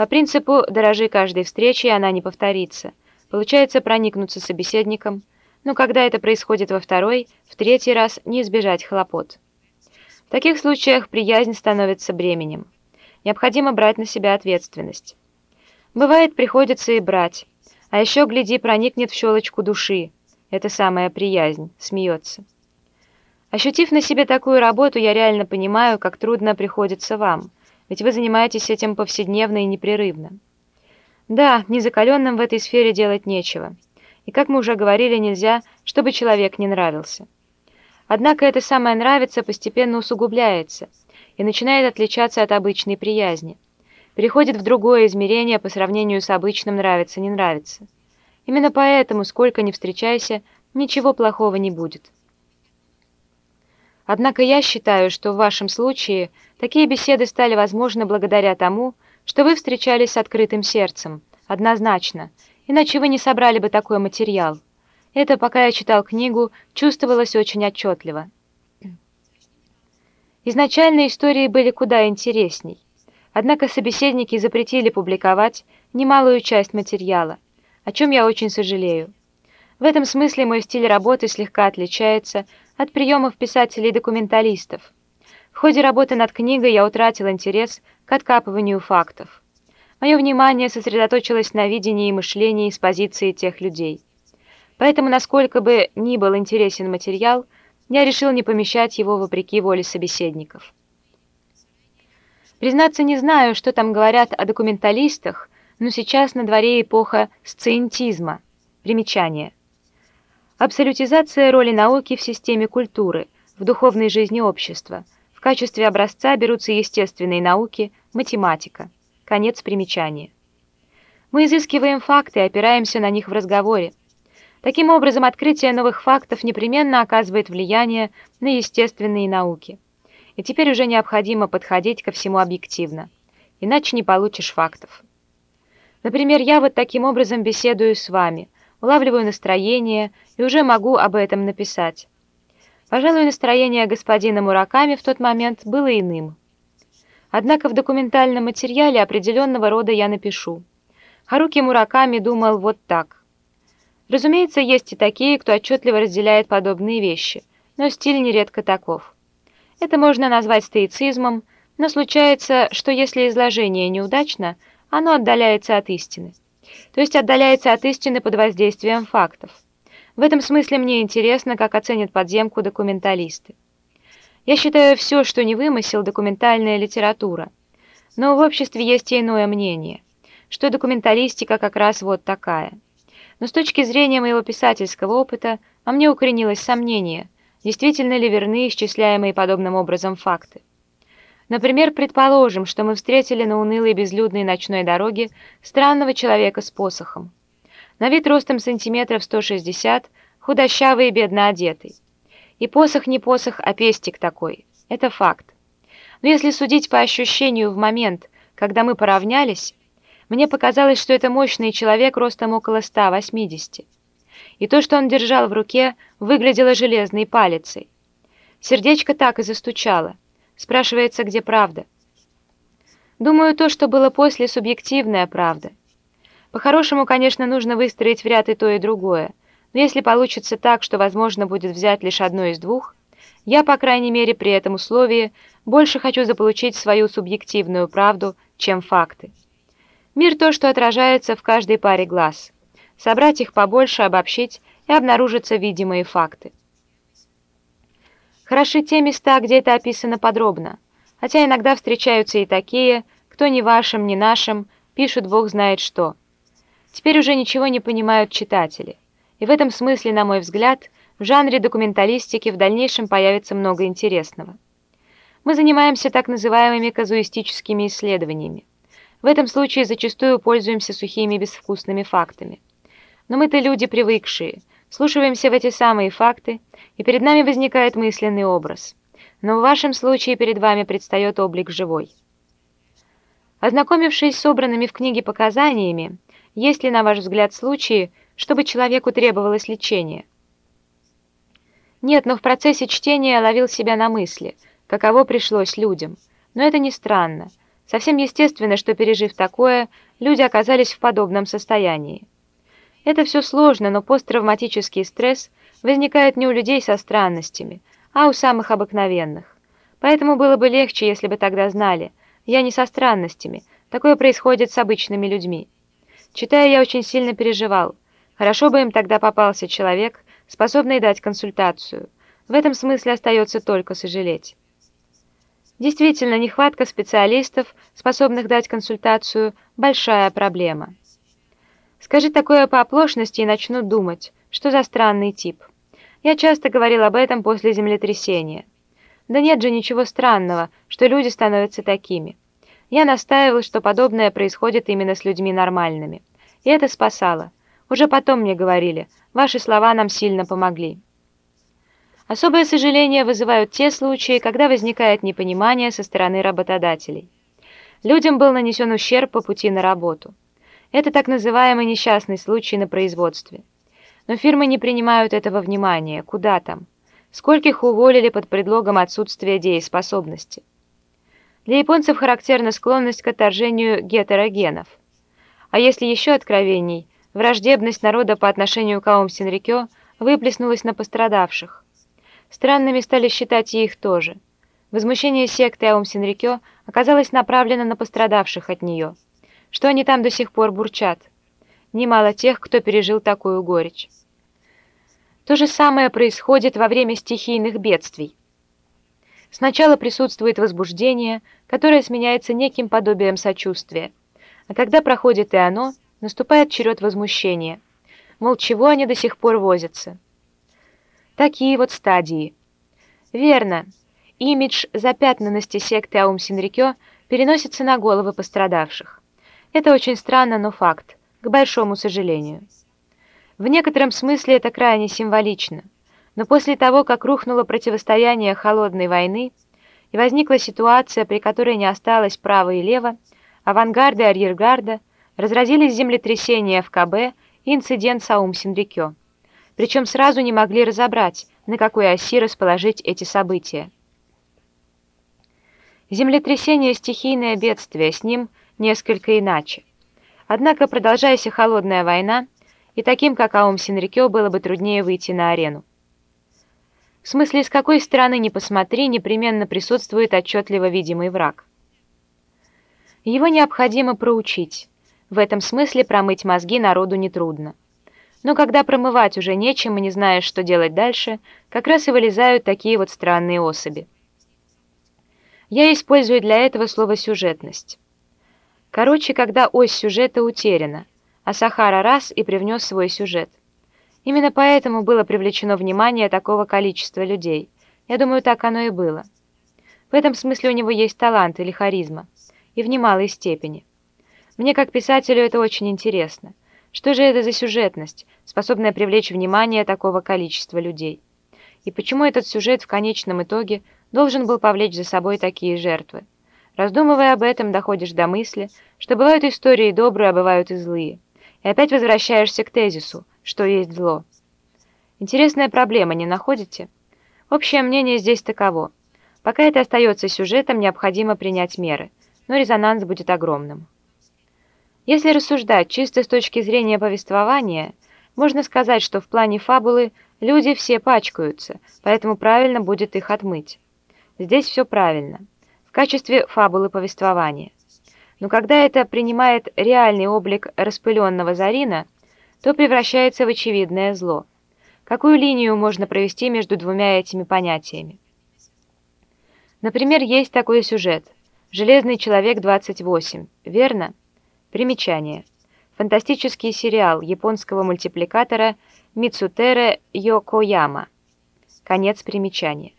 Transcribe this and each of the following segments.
По принципу «дорожи каждой встречи, она не повторится». Получается проникнуться собеседником, но когда это происходит во второй, в третий раз не избежать хлопот. В таких случаях приязнь становится бременем. Необходимо брать на себя ответственность. Бывает, приходится и брать. А еще, гляди, проникнет в щелочку души. Это самая приязнь, смеется. Ощутив на себе такую работу, я реально понимаю, как трудно приходится вам, ведь вы занимаетесь этим повседневно и непрерывно. Да, незакаленным в этой сфере делать нечего. И, как мы уже говорили, нельзя, чтобы человек не нравился. Однако это самое «нравится» постепенно усугубляется и начинает отличаться от обычной приязни. Переходит в другое измерение по сравнению с обычным «нравится-не нравится». Именно поэтому, сколько ни встречайся, ничего плохого не будет. Однако я считаю, что в вашем случае такие беседы стали возможны благодаря тому, что вы встречались с открытым сердцем, однозначно, иначе вы не собрали бы такой материал. Это, пока я читал книгу, чувствовалось очень отчетливо. Изначально истории были куда интересней. Однако собеседники запретили публиковать немалую часть материала, о чем я очень сожалею. В этом смысле мой стиль работы слегка отличается от приемов писателей-документалистов. В ходе работы над книгой я утратил интерес к откапыванию фактов. Мое внимание сосредоточилось на видении и мышлении с позиции тех людей. Поэтому, насколько бы ни был интересен материал, я решил не помещать его вопреки воле собеседников. Признаться, не знаю, что там говорят о документалистах, но сейчас на дворе эпоха сциентизма. Примечание – Абсолютизация роли науки в системе культуры, в духовной жизни общества. В качестве образца берутся естественные науки, математика. Конец примечания. Мы изыскиваем факты и опираемся на них в разговоре. Таким образом, открытие новых фактов непременно оказывает влияние на естественные науки. И теперь уже необходимо подходить ко всему объективно, иначе не получишь фактов. Например, я вот таким образом беседую с вами – улавливаю настроение и уже могу об этом написать. Пожалуй, настроение господина Мураками в тот момент было иным. Однако в документальном материале определенного рода я напишу. Харуки Мураками думал вот так. Разумеется, есть и такие, кто отчетливо разделяет подобные вещи, но стиль нередко таков. Это можно назвать стоицизмом, но случается, что если изложение неудачно, оно отдаляется от истины то есть отдаляется от истины под воздействием фактов. В этом смысле мне интересно, как оценят подземку документалисты. Я считаю все, что не вымысел, документальная литература. Но в обществе есть и иное мнение, что документалистика как раз вот такая. Но с точки зрения моего писательского опыта, во мне укоренилось сомнение, действительно ли верны исчисляемые подобным образом факты. Например, предположим, что мы встретили на унылой безлюдной ночной дороге странного человека с посохом. На вид ростом сантиметров 160, худощавый и бедно одетый. И посох не посох, а пестик такой. Это факт. Но если судить по ощущению в момент, когда мы поравнялись, мне показалось, что это мощный человек ростом около 180. И то, что он держал в руке, выглядело железной палицей. Сердечко так и застучало. Спрашивается, где правда. Думаю, то, что было после, субъективная правда. По-хорошему, конечно, нужно выстроить в ряд и то, и другое, но если получится так, что возможно будет взять лишь одно из двух, я, по крайней мере, при этом условии больше хочу заполучить свою субъективную правду, чем факты. Мир то, что отражается в каждой паре глаз. Собрать их побольше, обобщить, и обнаружатся видимые факты. Хороши те места, где это описано подробно, хотя иногда встречаются и такие, кто ни вашим, ни нашим, пишут бог знает что. Теперь уже ничего не понимают читатели. И в этом смысле, на мой взгляд, в жанре документалистики в дальнейшем появится много интересного. Мы занимаемся так называемыми казуистическими исследованиями. В этом случае зачастую пользуемся сухими безвкусными фактами. Но мы-то люди привыкшие, слушаемся в эти самые факты, и перед нами возникает мысленный образ. Но в вашем случае перед вами предстает облик живой. Ознакомившись с собранными в книге показаниями, есть ли, на ваш взгляд, случаи, чтобы человеку требовалось лечение? Нет, но в процессе чтения я ловил себя на мысли, каково пришлось людям. Но это не странно. Совсем естественно, что, пережив такое, люди оказались в подобном состоянии. Это все сложно, но посттравматический стресс возникает не у людей со странностями, а у самых обыкновенных. Поэтому было бы легче, если бы тогда знали, я не со странностями, такое происходит с обычными людьми. Читая, я очень сильно переживал. Хорошо бы им тогда попался человек, способный дать консультацию. В этом смысле остается только сожалеть. Действительно, нехватка специалистов, способных дать консультацию, большая проблема. Скажи такое по оплошности и начнут думать, что за странный тип. Я часто говорил об этом после землетрясения. Да нет же ничего странного, что люди становятся такими. Я настаивал, что подобное происходит именно с людьми нормальными. И это спасало. Уже потом мне говорили, ваши слова нам сильно помогли. Особое сожаление вызывают те случаи, когда возникает непонимание со стороны работодателей. Людям был нанесен ущерб по пути на работу. Это так называемый несчастный случай на производстве. Но фирмы не принимают этого внимания. Куда там? Скольких уволили под предлогом отсутствия дееспособности? Для японцев характерна склонность к отторжению гетерогенов. А если еще откровений, враждебность народа по отношению к Аум Синрикё выплеснулась на пострадавших. Странными стали считать и их тоже. Возмущение секты Аум Синрикё оказалось направлено на пострадавших от нее – что они там до сих пор бурчат. Немало тех, кто пережил такую горечь. То же самое происходит во время стихийных бедствий. Сначала присутствует возбуждение, которое сменяется неким подобием сочувствия, а когда проходит и оно, наступает черед возмущения. Мол, чего они до сих пор возятся? Такие вот стадии. Верно. Имидж запятнанности секты Аум Синрикё переносится на головы пострадавших. Это очень странно, но факт, к большому сожалению. В некотором смысле это крайне символично, но после того, как рухнуло противостояние холодной войны и возникла ситуация, при которой не осталось права и лево, авангарда и арьергарда, разразились землетрясения в КБ и инцидент с Аум Синрикё. Причем сразу не могли разобрать, на какой оси расположить эти события. Землетрясение – стихийное бедствие, с ним – несколько иначе. Однако, продолжаясь холодная война, и таким, как Аум Синрикё, было бы труднее выйти на арену. В смысле, с какой стороны ни посмотри, непременно присутствует отчетливо видимый враг. Его необходимо проучить. В этом смысле промыть мозги народу нетрудно. Но когда промывать уже нечем и не знаешь, что делать дальше, как раз и вылезают такие вот странные особи. Я использую для этого слово «сюжетность». Короче, когда ось сюжета утеряна, а Сахара раз и привнес свой сюжет. Именно поэтому было привлечено внимание такого количества людей. Я думаю, так оно и было. В этом смысле у него есть талант или харизма, и в немалой степени. Мне как писателю это очень интересно. Что же это за сюжетность, способная привлечь внимание такого количества людей? И почему этот сюжет в конечном итоге должен был повлечь за собой такие жертвы? Раздумывая об этом, доходишь до мысли, что бывают истории добрые, а бывают и злые. И опять возвращаешься к тезису, что есть зло. Интересная проблема, не находите? Общее мнение здесь таково. Пока это остается сюжетом, необходимо принять меры, но резонанс будет огромным. Если рассуждать чисто с точки зрения повествования, можно сказать, что в плане фабулы люди все пачкаются, поэтому правильно будет их отмыть. Здесь все правильно в качестве фабулы повествования. Но когда это принимает реальный облик распыленного Зарина, то превращается в очевидное зло. Какую линию можно провести между двумя этими понятиями? Например, есть такой сюжет «Железный человек 28», верно? Примечание. Фантастический сериал японского мультипликатора Мицутере Йокояма. Конец примечания.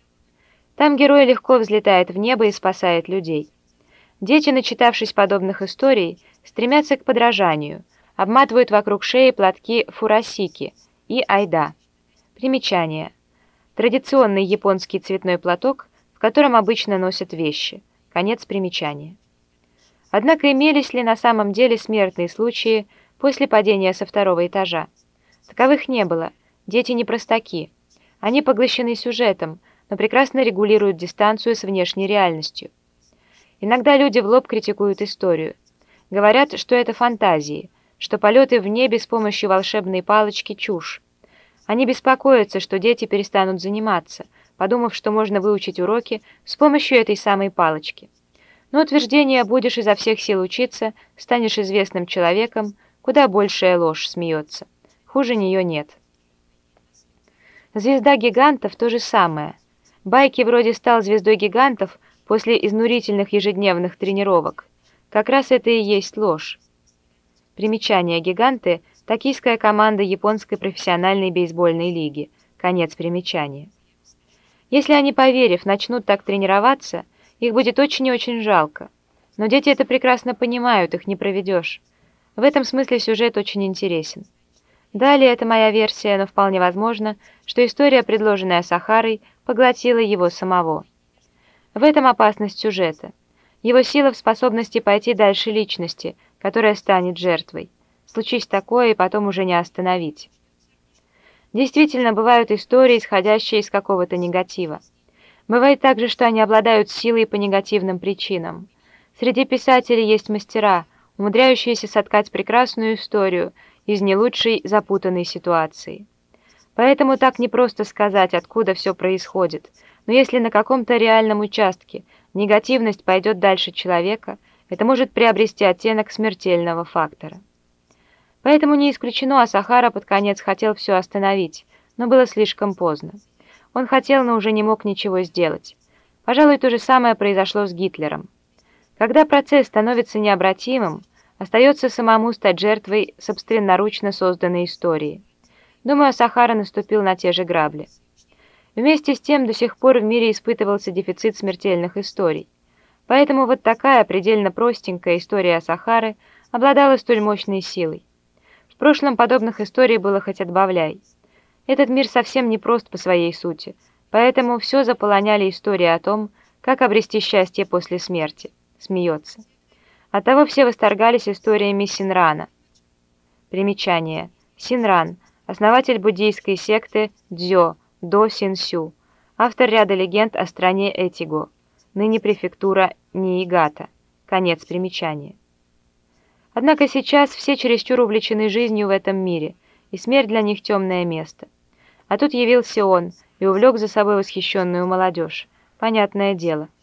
Там герой легко взлетает в небо и спасает людей. Дети, начитавшись подобных историй, стремятся к подражанию, обматывают вокруг шеи платки фурасики и айда. Примечание. Традиционный японский цветной платок, в котором обычно носят вещи. Конец примечания. Однако имелись ли на самом деле смертные случаи после падения со второго этажа? Таковых не было. Дети не простаки. Они поглощены сюжетом, но прекрасно регулируют дистанцию с внешней реальностью. Иногда люди в лоб критикуют историю. Говорят, что это фантазии, что полеты в небе с помощью волшебной палочки – чушь. Они беспокоятся, что дети перестанут заниматься, подумав, что можно выучить уроки с помощью этой самой палочки. Но утверждение «будешь изо всех сил учиться, станешь известным человеком» куда большая ложь смеется. Хуже нее нет. Звезда гигантов – то же самое. Байки вроде стал звездой гигантов после изнурительных ежедневных тренировок. Как раз это и есть ложь. Примечание «Гиганты» – токийская команда японской профессиональной бейсбольной лиги. Конец примечания. Если они, поверив, начнут так тренироваться, их будет очень и очень жалко. Но дети это прекрасно понимают, их не проведешь. В этом смысле сюжет очень интересен. Далее, это моя версия, но вполне возможно, что история, предложенная Сахарой, поглотила его самого. В этом опасность сюжета. Его сила в способности пойти дальше личности, которая станет жертвой. Случись такое, и потом уже не остановить. Действительно, бывают истории, исходящие из какого-то негатива. Бывает также, что они обладают силой по негативным причинам. Среди писателей есть мастера, умудряющиеся соткать прекрасную историю из не лучшей запутанной ситуации. Поэтому так непросто сказать, откуда все происходит, но если на каком-то реальном участке негативность пойдет дальше человека, это может приобрести оттенок смертельного фактора. Поэтому не исключено, а Сахара под конец хотел все остановить, но было слишком поздно. Он хотел, но уже не мог ничего сделать. Пожалуй, то же самое произошло с Гитлером. Когда процесс становится необратимым, остается самому стать жертвой собственноручно созданной истории. Думаю, Сахара наступил на те же грабли. Вместе с тем до сих пор в мире испытывался дефицит смертельных историй. Поэтому вот такая предельно простенькая история о Сахаре обладала столь мощной силой. В прошлом подобных историй было хоть отбавляй. Этот мир совсем не прост по своей сути, поэтому все заполоняли истории о том, как обрести счастье после смерти смеется. Оттого все восторгались историями Синрана. Примечание. Синран – основатель буддийской секты Дзё, До Синсю, автор ряда легенд о стране Этиго, ныне префектура Ниигата. Конец примечания. Однако сейчас все чересчур увлечены жизнью в этом мире, и смерть для них темное место. А тут явился он и увлек за собой восхищенную молодежь. Понятное дело –